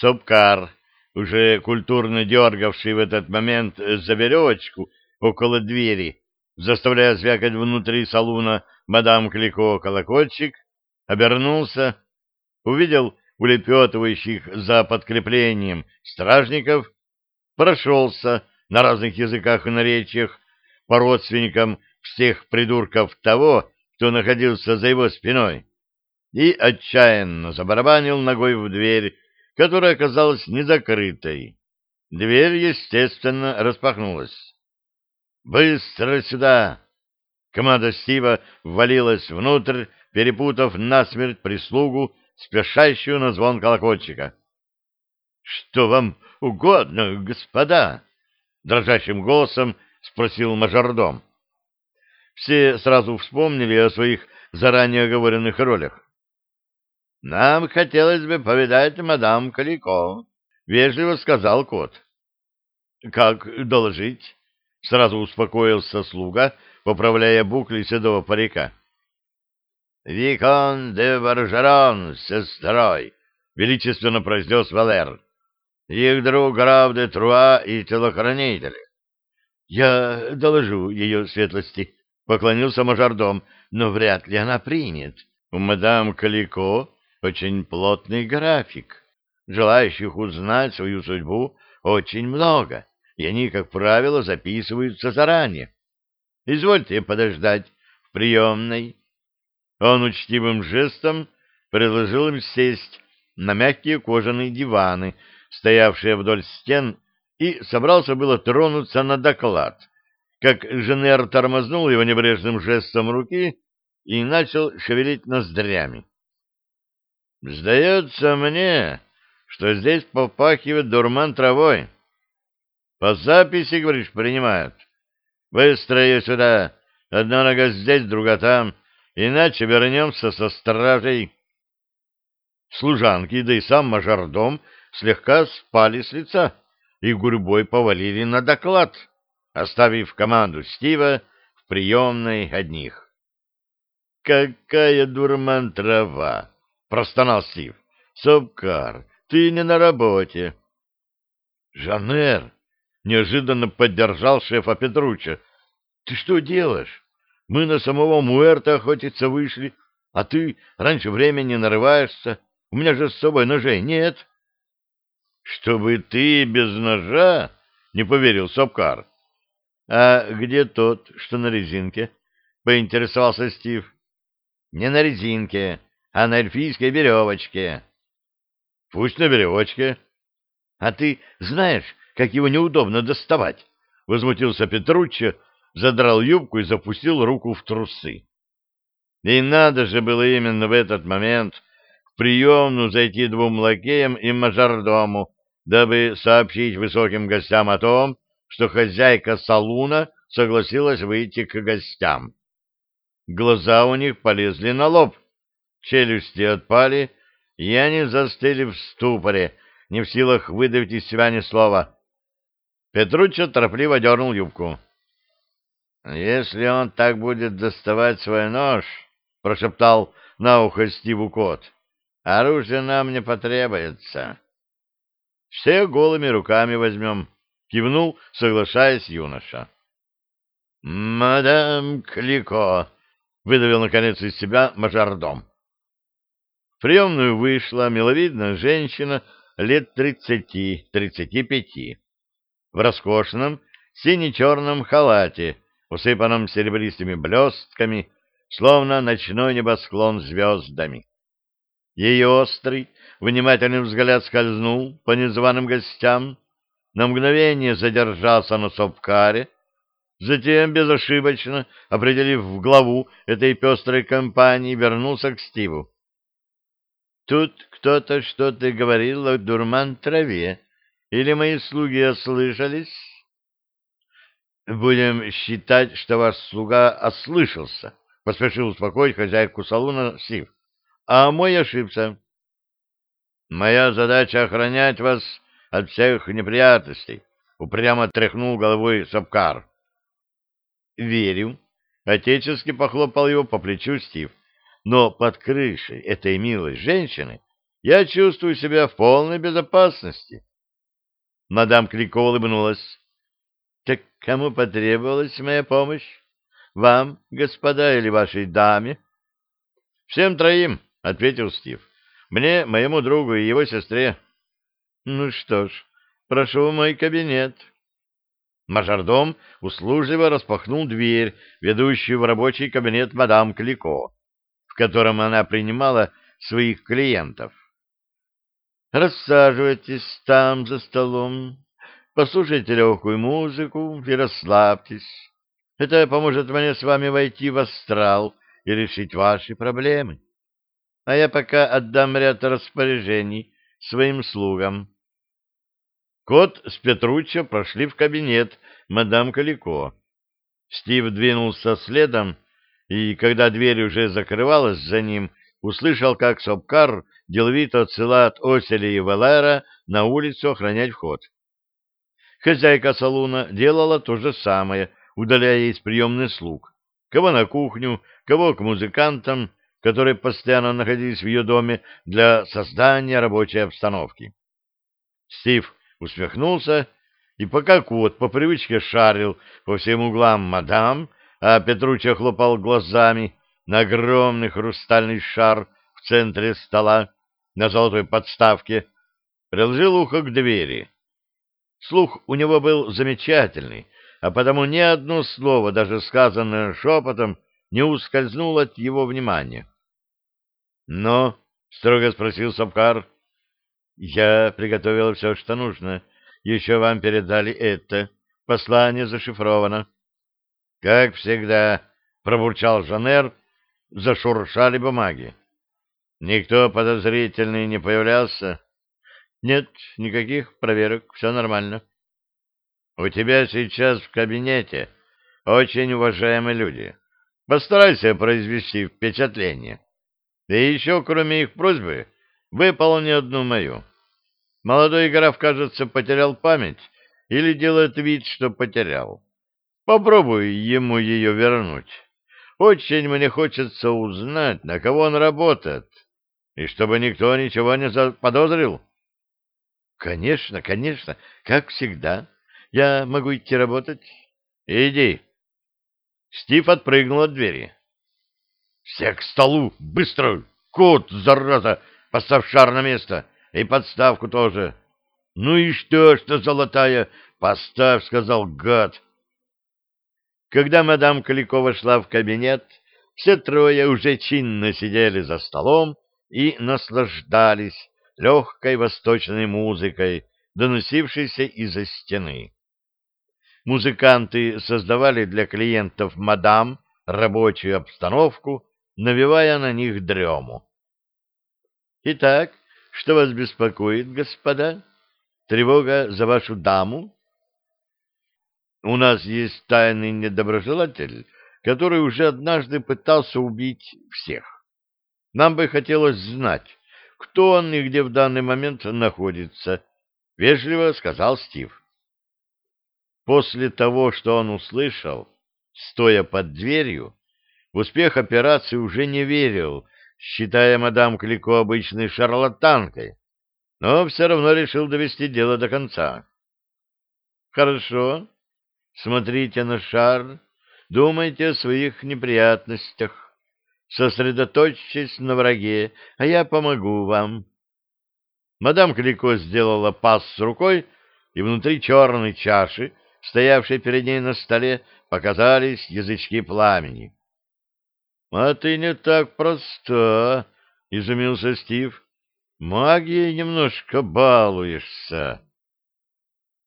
Сопкар, уже культурно дергавший в этот момент за веревочку около двери, заставляя звякать внутри салуна мадам Клико колокольчик, обернулся, увидел улепетывающих за подкреплением стражников, прошелся на разных языках и наречиях по родственникам всех придурков того, кто находился за его спиной, и отчаянно забарабанил ногой в дверь, которая оказалась незакрытой. Дверь, естественно, распахнулась. «Быстро сюда!» Команда Стива ввалилась внутрь, перепутав насмерть прислугу, спешащую на звон колокольчика. — Что вам угодно, господа? — дрожащим голосом спросил мажордом. Все сразу вспомнили о своих заранее оговоренных ролях. — Нам хотелось бы повидать мадам Калико, — вежливо сказал кот. — Как доложить? — сразу успокоился слуга, поправляя букли седого парика. «Викон де Баржерон с сестрой», — величественно произнес Валер. «Их друг граф де Труа и телохранитель». «Я доложу ее светлости», — поклонился мажордом, «но вряд ли она принят. У мадам Калико очень плотный график. Желающих узнать свою судьбу очень много, и они, как правило, записываются заранее. Извольте подождать в приемной». Он учтивым жестом предложил им сесть на мягкие кожаные диваны, стоявшие вдоль стен, и собрался было тронуться на доклад, как Женер тормознул его небрежным жестом руки и начал шевелить ноздрями. «Сдается мне, что здесь попахивает дурман травой. По записи, говоришь, принимают. Быстро ее сюда, одна нога здесь, другая там». Иначе вернемся со стражей. Служанки, да и сам мажордом слегка спали с лица и гурьбой повалили на доклад, оставив команду Стива в приемной одних. «Какая дурман трава!» — простонал Стив. «Сопкар, ты не на работе». «Жанер!» — неожиданно поддержал шефа Петруча. «Ты что делаешь?» Мы на самого Муэрта охотиться вышли, а ты раньше времени нарываешься. У меня же с собой ножей нет. — Чтобы ты без ножа? — не поверил Сапкар. — А где тот, что на резинке? — поинтересовался Стив. — Не на резинке, а на эльфийской веревочке. — Пусть на веревочке. — А ты знаешь, как его неудобно доставать? — возмутился Петруччо, задрал юбку и запустил руку в трусы. И надо же было именно в этот момент в приемную зайти двум лакеям и мажордому, дабы сообщить высоким гостям о том, что хозяйка салуна согласилась выйти к гостям. Глаза у них полезли на лоб, челюсти отпали, и они застыли в ступоре, не в силах выдавить из себя ни слова. Петруччо торопливо дернул юбку. «Если он так будет доставать свой нож, — прошептал на ухо Стиву кот, — оружие нам не потребуется». «Все голыми руками возьмем», — кивнул, соглашаясь юноша. «Мадам Клико», — выдавил наконец из себя мажордом. В приемную вышла миловидная женщина лет тридцати-тридцати пяти в роскошном сине-черном халате, усыпанном серебристыми блестками, словно ночной небосклон звездами. Ее острый, внимательный взгляд скользнул по незваным гостям, на мгновение задержался на Сопкаре, затем, безошибочно определив главу этой пестрой компании, вернулся к Стиву. «Тут кто-то что-то говорил о дурман траве, или мои слуги ослышались?» Будем считать, что ваш слуга ослышался, — поспешил успокоить хозяйку салуна Сив. А мой ошибся. Моя задача — охранять вас от всех неприятностей, — упрямо тряхнул головой Сапкар. Верю. Отечески похлопал его по плечу Стив. Но под крышей этой милой женщины я чувствую себя в полной безопасности. Мадам Клико улыбнулась. — Так кому потребовалась моя помощь? Вам, господа, или вашей даме? — Всем троим, — ответил Стив. — Мне, моему другу и его сестре. — Ну что ж, прошу в мой кабинет. Мажордом услужливо распахнул дверь, ведущую в рабочий кабинет мадам Клико, котором она принимала своих клиентов. Рассаживайтесь там за столом, послушайте легкую музыку и расслабьтесь. Это поможет мне с вами войти в астрал и решить ваши проблемы. А я пока отдам ряд распоряжений своим слугам. Кот с Петруччо прошли в кабинет мадам Калико. Стив двинулся следом, и, когда дверь уже закрывалась за ним, услышал, как Сопкар деловито отсылает Оселя и Валера на улицу охранять вход. Хозяйка салуна делала то же самое, удаляя из приемных слуг. Кого на кухню, кого к музыкантам, которые постоянно находились в ее доме для создания рабочей обстановки. Стив усмехнулся, и пока кот по привычке шарил по всем углам мадам, а Петруча хлопал глазами на огромный хрустальный шар в центре стола на золотой подставке, приложил ухо к двери. Слух у него был замечательный, а потому ни одно слово, даже сказанное шепотом, не ускользнуло от его внимания. «Но?» — строго спросил Сапкар. Я приготовил все, что нужно. Еще вам передали это. Послание зашифровано. Как всегда, пробурчал Жанер, зашуршали бумаги. Никто подозрительный не появлялся? Нет, никаких проверок, все нормально. У тебя сейчас в кабинете очень уважаемые люди. Постарайся произвести впечатление. И еще, кроме их просьбы, выполни одну мою. Молодой граф, кажется, потерял память или делает вид, что потерял. Попробуй ему ее вернуть. Очень мне хочется узнать, на кого он работает, и чтобы никто ничего не заподозрил. — Конечно, конечно, как всегда. Я могу идти работать? — Иди. Стив отпрыгнул от двери. — Все к столу! Быстро! Кот, зараза! Поставь шар на место! — и подставку тоже. Ну и что, что золотая? Поставь, сказал гад. Когда мадам Каликова шла в кабинет, все трое уже чинно сидели за столом и наслаждались легкой восточной музыкой, доносившейся из-за стены. Музыканты создавали для клиентов мадам рабочую обстановку, навевая на них дрему. Итак, что вас беспокоит, господа? Тревога за вашу даму? У нас есть тайный недоброжелатель, который уже однажды пытался убить всех. Нам бы хотелось знать, кто он и где в данный момент находится, — вежливо сказал Стив. После того, что он услышал, стоя под дверью, в успех операции уже не верил, считая мадам Клико обычной шарлатанкой, но все равно решил довести дело до конца. «Хорошо. Смотрите на шар, думайте о своих неприятностях, сосредоточьтесь на враге, а я помогу вам». Мадам Клико сделала пас с рукой, и внутри черной чаши, стоявшей перед ней на столе, показались язычки пламени. — А ты не так проста, — изумился Стив. — Магией немножко балуешься.